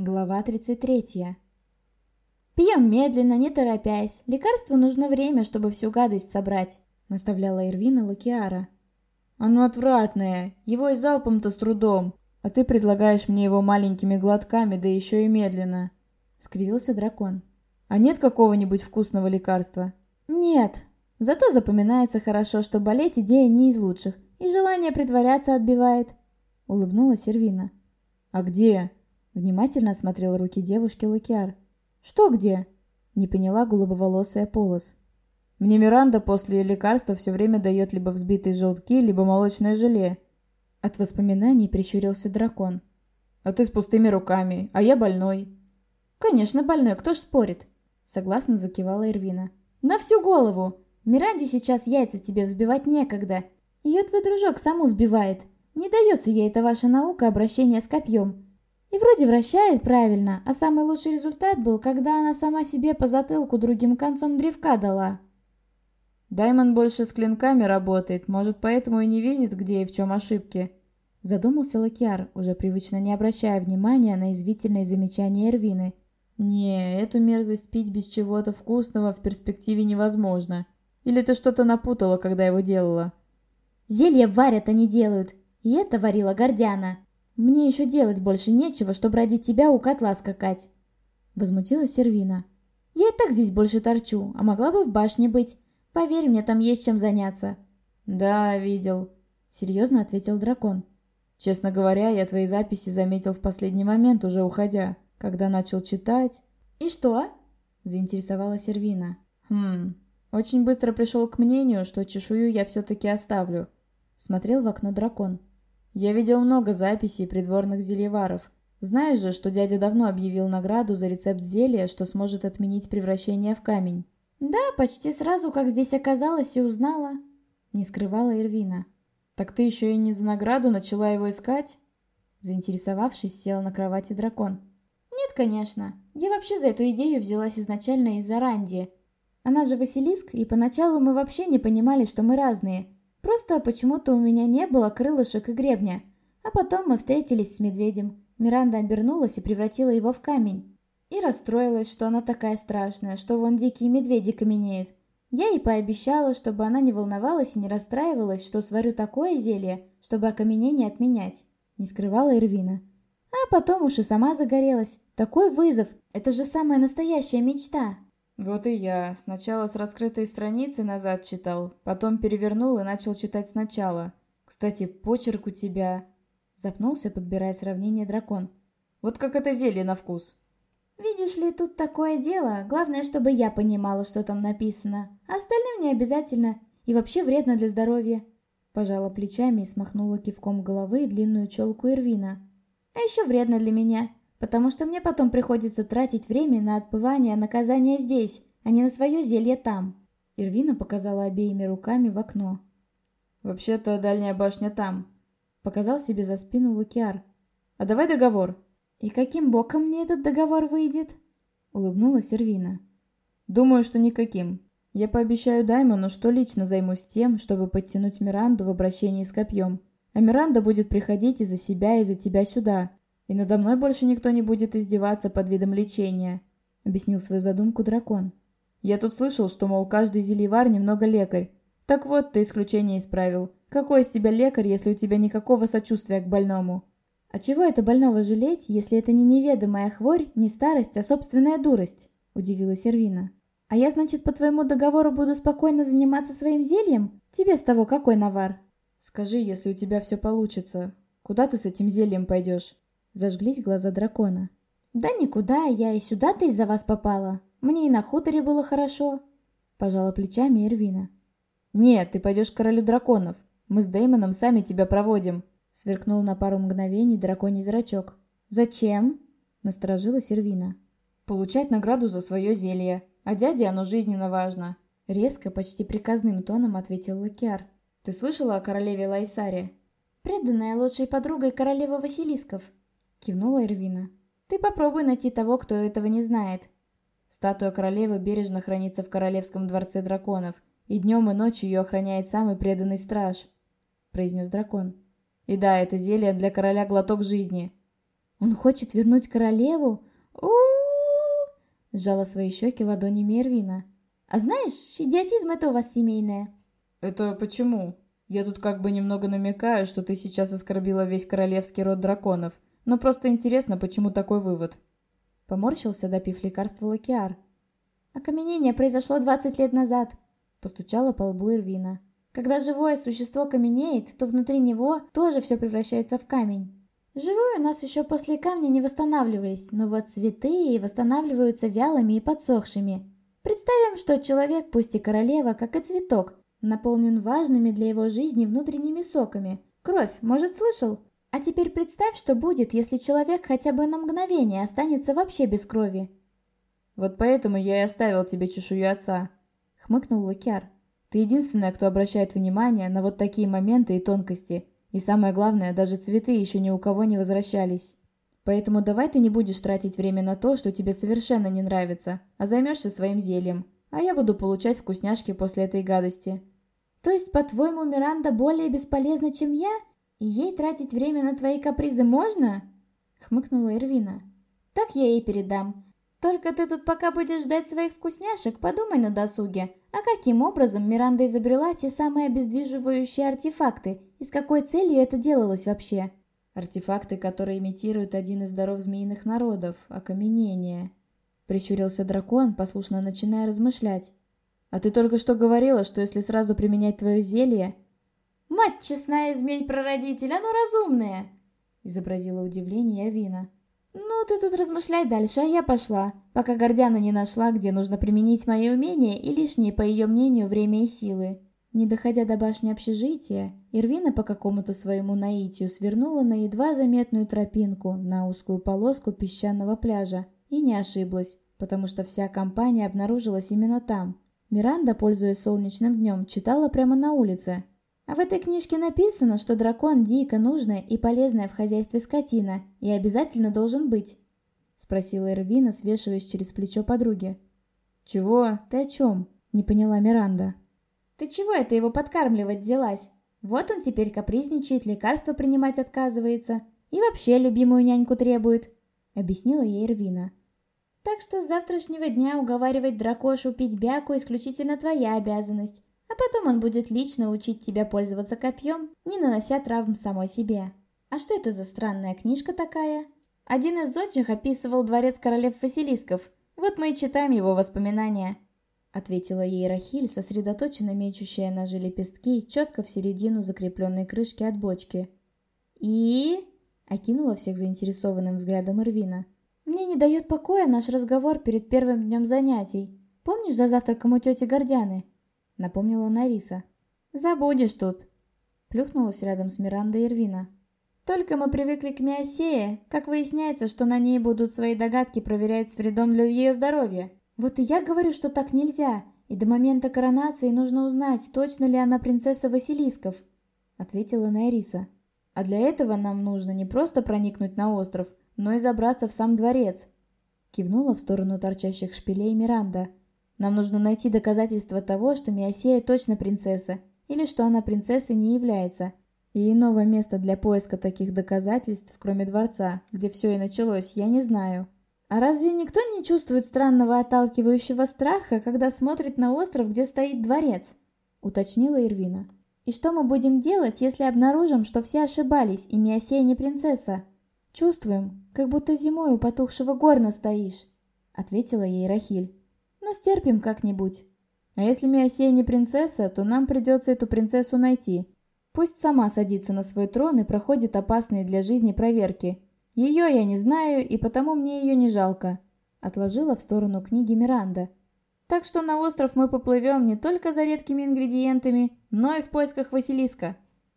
Глава 33. «Пьем медленно, не торопясь. Лекарству нужно время, чтобы всю гадость собрать», — наставляла Ирвина Лакиара. «Оно отвратное. Его и залпом-то с трудом. А ты предлагаешь мне его маленькими глотками, да еще и медленно», — скривился дракон. «А нет какого-нибудь вкусного лекарства?» «Нет. Зато запоминается хорошо, что болеть идея не из лучших, и желание притворяться отбивает», — улыбнулась Ирвина. «А где?» Внимательно осмотрел руки девушки Лакиар. «Что где?» Не поняла голубоволосая полос. «Мне Миранда после лекарства все время дает либо взбитые желтки, либо молочное желе». От воспоминаний прищурился дракон. «А ты с пустыми руками, а я больной». «Конечно больной, кто ж спорит?» Согласно закивала Ирвина. «На всю голову! Миранде сейчас яйца тебе взбивать некогда. Ее твой дружок саму сбивает. Не дается ей эта ваша наука обращения с копьем. И вроде вращает правильно, а самый лучший результат был, когда она сама себе по затылку другим концом древка дала. Даймон больше с клинками работает, может, поэтому и не видит, где и в чем ошибки. Задумался Лакиар, уже привычно не обращая внимания на извительные замечания Эрвины. «Не, эту мерзость пить без чего-то вкусного в перспективе невозможно. Или ты что-то напутала, когда его делала?» «Зелья варят, а не делают. И это варила Гордяна. «Мне еще делать больше нечего, чтобы ради тебя у котла скакать!» Возмутилась Сервина. «Я и так здесь больше торчу, а могла бы в башне быть. Поверь мне, там есть чем заняться». «Да, видел», — серьезно ответил дракон. «Честно говоря, я твои записи заметил в последний момент, уже уходя, когда начал читать». «И что?» — заинтересовалась Сервина. «Хм, очень быстро пришел к мнению, что чешую я все-таки оставлю», — смотрел в окно дракон. Я видел много записей придворных зельеваров. Знаешь же, что дядя давно объявил награду за рецепт зелья, что сможет отменить превращение в камень. Да, почти сразу, как здесь оказалась и узнала. Не скрывала Ирвина. Так ты еще и не за награду начала его искать? Заинтересовавшись, сел на кровати дракон. Нет, конечно. Я вообще за эту идею взялась изначально из-за Ранди. Она же Василиск, и поначалу мы вообще не понимали, что мы разные. Просто почему-то у меня не было крылышек и гребня. А потом мы встретились с медведем. Миранда обернулась и превратила его в камень. И расстроилась, что она такая страшная, что вон дикие медведи каменеют. Я ей пообещала, чтобы она не волновалась и не расстраивалась, что сварю такое зелье, чтобы окаменение отменять. Не скрывала Ирвина. А потом уж и сама загорелась. Такой вызов. Это же самая настоящая мечта. Вот и я. Сначала с раскрытой страницы назад читал, потом перевернул и начал читать сначала. Кстати, почерк у тебя... Запнулся, подбирая сравнение дракон. Вот как это зелье на вкус. Видишь ли, тут такое дело. Главное, чтобы я понимала, что там написано. А остальным не обязательно. И вообще вредно для здоровья. Пожала плечами и смахнула кивком головы длинную челку Ирвина. А еще вредно для меня потому что мне потом приходится тратить время на отбывание наказания здесь, а не на свое зелье там». Ирвина показала обеими руками в окно. «Вообще-то дальняя башня там», — показал себе за спину Лакиар. «А давай договор». «И каким боком мне этот договор выйдет?» — улыбнулась Ирвина. «Думаю, что никаким. Я пообещаю Даймону, что лично займусь тем, чтобы подтянуть Миранду в обращении с копьем. А Миранда будет приходить из-за себя и за тебя сюда, и надо мной больше никто не будет издеваться под видом лечения», — объяснил свою задумку дракон. «Я тут слышал, что, мол, каждый зельевар немного лекарь. Так вот, ты исключение исправил. Какой из тебя лекарь, если у тебя никакого сочувствия к больному?» «А чего это больного жалеть, если это не неведомая хворь, не старость, а собственная дурость?» – удивилась Эрвина. «А я, значит, по твоему договору буду спокойно заниматься своим зельем? Тебе с того какой навар?» «Скажи, если у тебя все получится, куда ты с этим зельем пойдешь?» Зажглись глаза дракона. «Да никуда, я и сюда-то из-за вас попала. Мне и на хуторе было хорошо», — пожала плечами Эрвина. «Нет, ты пойдешь к королю драконов. Мы с Дэймоном сами тебя проводим», — сверкнул на пару мгновений драконий зрачок. «Зачем?» — насторожилась Эрвина. «Получать награду за свое зелье. А дяде оно жизненно важно», — резко, почти приказным тоном ответил Лакиар. «Ты слышала о королеве Лайсаре?» «Преданная лучшей подругой королевы Василисков», — кивнула Ирвина. «Ты попробуй найти того, кто этого не знает». Статуя королевы бережно хранится в Королевском дворце драконов, и днем и ночью ее охраняет самый преданный страж», — произнес дракон. «И да, это зелье для короля глоток жизни». Он хочет вернуть королеву? у сжала свои щеки ладонями Эрвина. «А знаешь, идиотизм это у вас семейное». «Это почему? Я тут как бы немного намекаю, что ты сейчас оскорбила весь королевский род драконов, но просто интересно, почему такой вывод». Поморщился, допив лекарство Лакиар. «Окаменение произошло 20 лет назад», — постучала по лбу Эрвина. «Когда живое существо каменеет, то внутри него тоже все превращается в камень. Живые у нас еще после камня не восстанавливались, но вот цветы восстанавливаются вялыми и подсохшими. Представим, что человек, пусть и королева, как и цветок, наполнен важными для его жизни внутренними соками. Кровь, может, слышал? А теперь представь, что будет, если человек хотя бы на мгновение останется вообще без крови. Вот поэтому я и оставил тебе чешую отца, хмыкнул Лакяр. Ты единственная, кто обращает внимание на вот такие моменты и тонкости. И самое главное, даже цветы еще ни у кого не возвращались. Поэтому давай ты не будешь тратить время на то, что тебе совершенно не нравится, а займешься своим зельем. А я буду получать вкусняшки после этой гадости. То есть, по-твоему, Миранда более бесполезна, чем я? И ей тратить время на твои капризы можно? Хмыкнула Эрвина. Так я ей передам. Только ты тут пока будешь ждать своих вкусняшек, подумай на досуге. А каким образом Миранда изобрела те самые обездвиживающие артефакты? И с какой целью это делалось вообще? Артефакты, которые имитируют один из даров змеиных народов – окаменение. Прищурился дракон, послушно начиная размышлять. А ты только что говорила, что если сразу применять твое зелье... «Мать честная, змей-прародитель, оно разумное!» Изобразила удивление Эрвина. «Ну, ты тут размышляй дальше, а я пошла, пока Гордяна не нашла, где нужно применить мои умения и лишние, по ее мнению, время и силы». Не доходя до башни общежития, Ирвина по какому-то своему наитию свернула на едва заметную тропинку на узкую полоску песчаного пляжа и не ошиблась, потому что вся компания обнаружилась именно там. Миранда, пользуясь солнечным днем, читала прямо на улице, а в этой книжке написано, что дракон дико нужная и полезная в хозяйстве скотина и обязательно должен быть. Спросила Эрвина, свешиваясь через плечо подруги. «Чего? Ты о чем?» – не поняла Миранда. «Ты чего это его подкармливать взялась? Вот он теперь капризничает, лекарства принимать отказывается и вообще любимую няньку требует», – объяснила ей Эрвина. «Так что с завтрашнего дня уговаривать дракошу пить бяку исключительно твоя обязанность. А потом он будет лично учить тебя пользоваться копьем, не нанося травм самой себе. А что это за странная книжка такая? Один из зодчих описывал дворец королев Василисков. Вот мы и читаем его воспоминания. Ответила ей Рахиль, сосредоточенно мечущая ножи лепестки, четко в середину закрепленной крышки от бочки. «И...» — окинула всех заинтересованным взглядом Ирвина. «Мне не дает покоя наш разговор перед первым днем занятий. Помнишь за завтраком у тети Гордяны?» Напомнила Нариса. «Забудешь тут!» Плюхнулась рядом с Мирандой Ирвина. «Только мы привыкли к Миосее, как выясняется, что на ней будут свои догадки проверять с вредом для ее здоровья. Вот и я говорю, что так нельзя, и до момента коронации нужно узнать, точно ли она принцесса Василисков», ответила Нариса. «А для этого нам нужно не просто проникнуть на остров, но и забраться в сам дворец», кивнула в сторону торчащих шпилей Миранда. Нам нужно найти доказательства того, что Миосея точно принцесса, или что она принцессой не является. И иного места для поиска таких доказательств, кроме дворца, где все и началось, я не знаю. А разве никто не чувствует странного отталкивающего страха, когда смотрит на остров, где стоит дворец? Уточнила Ирвина. И что мы будем делать, если обнаружим, что все ошибались, и Миосея не принцесса? Чувствуем, как будто зимой у потухшего горна стоишь, ответила ей Рахиль. Но стерпим как-нибудь. А если Миосея не принцесса, то нам придется эту принцессу найти. Пусть сама садится на свой трон и проходит опасные для жизни проверки. Ее я не знаю, и потому мне ее не жалко. Отложила в сторону книги Миранда. Так что на остров мы поплывем не только за редкими ингредиентами, но и в поисках Василиска.